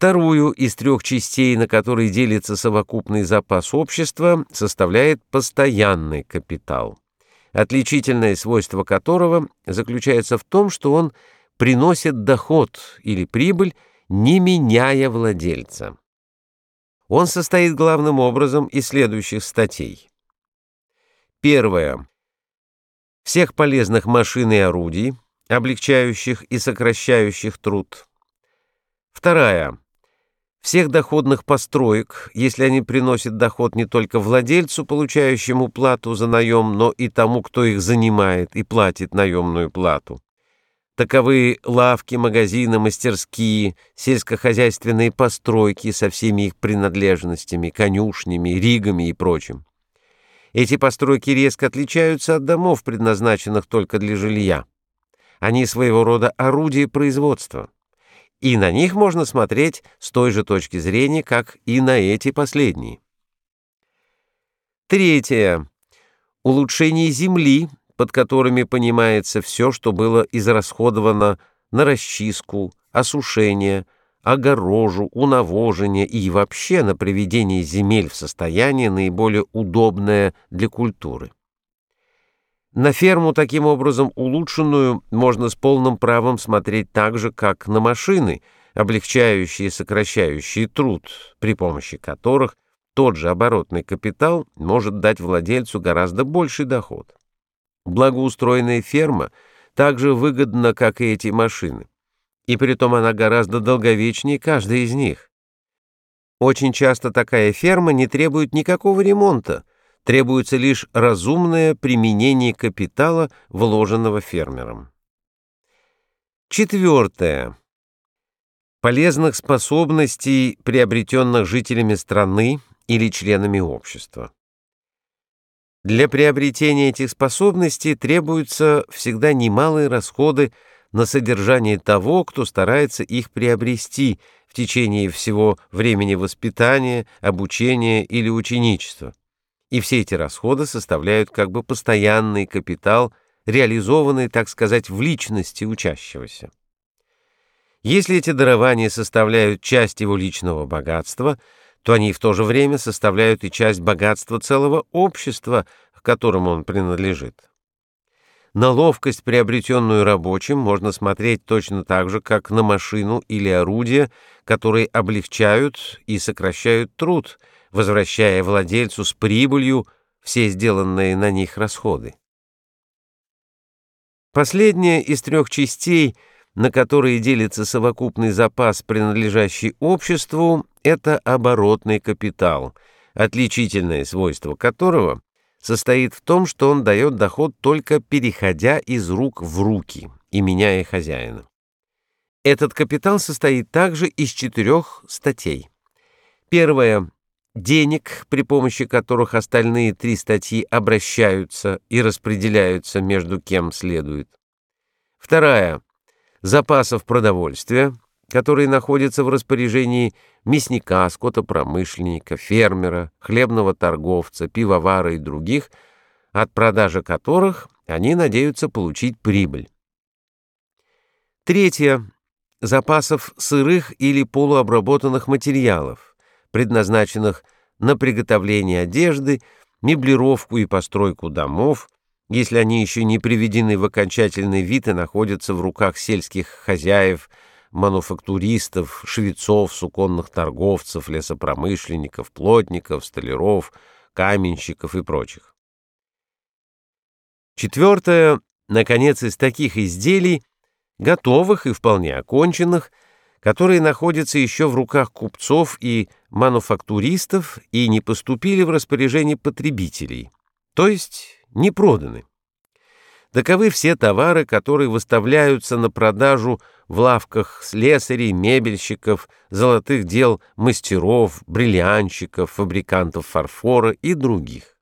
Вторую из трех частей, на которые делится совокупный запас общества, составляет постоянный капитал, отличительное свойство которого заключается в том, что он приносит доход или прибыль, не меняя владельца. Он состоит главным образом из следующих статей. Первое. Всех полезных машин и орудий, облегчающих и сокращающих труд. Вторая. Всех доходных построек, если они приносят доход не только владельцу, получающему плату за наем, но и тому, кто их занимает и платит наемную плату. Таковы лавки, магазины, мастерские, сельскохозяйственные постройки со всеми их принадлежностями, конюшнями, ригами и прочим. Эти постройки резко отличаются от домов, предназначенных только для жилья. Они своего рода орудия производства и на них можно смотреть с той же точки зрения, как и на эти последние. Третье. Улучшение земли, под которыми понимается все, что было израсходовано на расчистку, осушение, огорожу, унавожение и вообще на приведение земель в состояние наиболее удобное для культуры. На ферму, таким образом улучшенную, можно с полным правом смотреть так же, как на машины, облегчающие и сокращающие труд, при помощи которых тот же оборотный капитал может дать владельцу гораздо больший доход. Благоустроенная ферма также выгодна, как и эти машины, и притом она гораздо долговечнее каждой из них. Очень часто такая ферма не требует никакого ремонта, требуется лишь разумное применение капитала, вложенного фермером. Четвертое. Полезных способностей, приобретенных жителями страны или членами общества. Для приобретения этих способностей требуются всегда немалые расходы на содержание того, кто старается их приобрести в течение всего времени воспитания, обучения или ученичества и все эти расходы составляют как бы постоянный капитал, реализованный, так сказать, в личности учащегося. Если эти дарования составляют часть его личного богатства, то они в то же время составляют и часть богатства целого общества, к которому он принадлежит. На ловкость, приобретенную рабочим, можно смотреть точно так же, как на машину или орудие, которые облегчают и сокращают труд – возвращая владельцу с прибылью все сделанные на них расходы. Последняя из трех частей, на которые делится совокупный запас, принадлежащий обществу, это оборотный капитал, отличительное свойство которого состоит в том, что он дает доход только переходя из рук в руки и меняя хозяина. Этот капитал состоит также из четырех статей. Первая денег, при помощи которых остальные три статьи обращаются и распределяются между кем следует. Вторая — запасов продовольствия, которые находятся в распоряжении мясника, скотопромышленника, фермера, хлебного торговца, пивовара и других, от продажи которых они надеются получить прибыль. Третье — запасов сырых или полуобработанных материалов, предназначенных на приготовление одежды, меблировку и постройку домов, если они еще не приведены в окончательный вид и находятся в руках сельских хозяев, мануфактуристов, швецов, суконных торговцев, лесопромышленников, плотников, столяров, каменщиков и прочих. Четвертое, наконец, из таких изделий, готовых и вполне оконченных, которые находятся еще в руках купцов и мануфактуристов и не поступили в распоряжение потребителей, то есть не проданы. Таковы все товары, которые выставляются на продажу в лавках слесарей, мебельщиков, золотых дел мастеров, бриллианщиков, фабрикантов фарфора и других.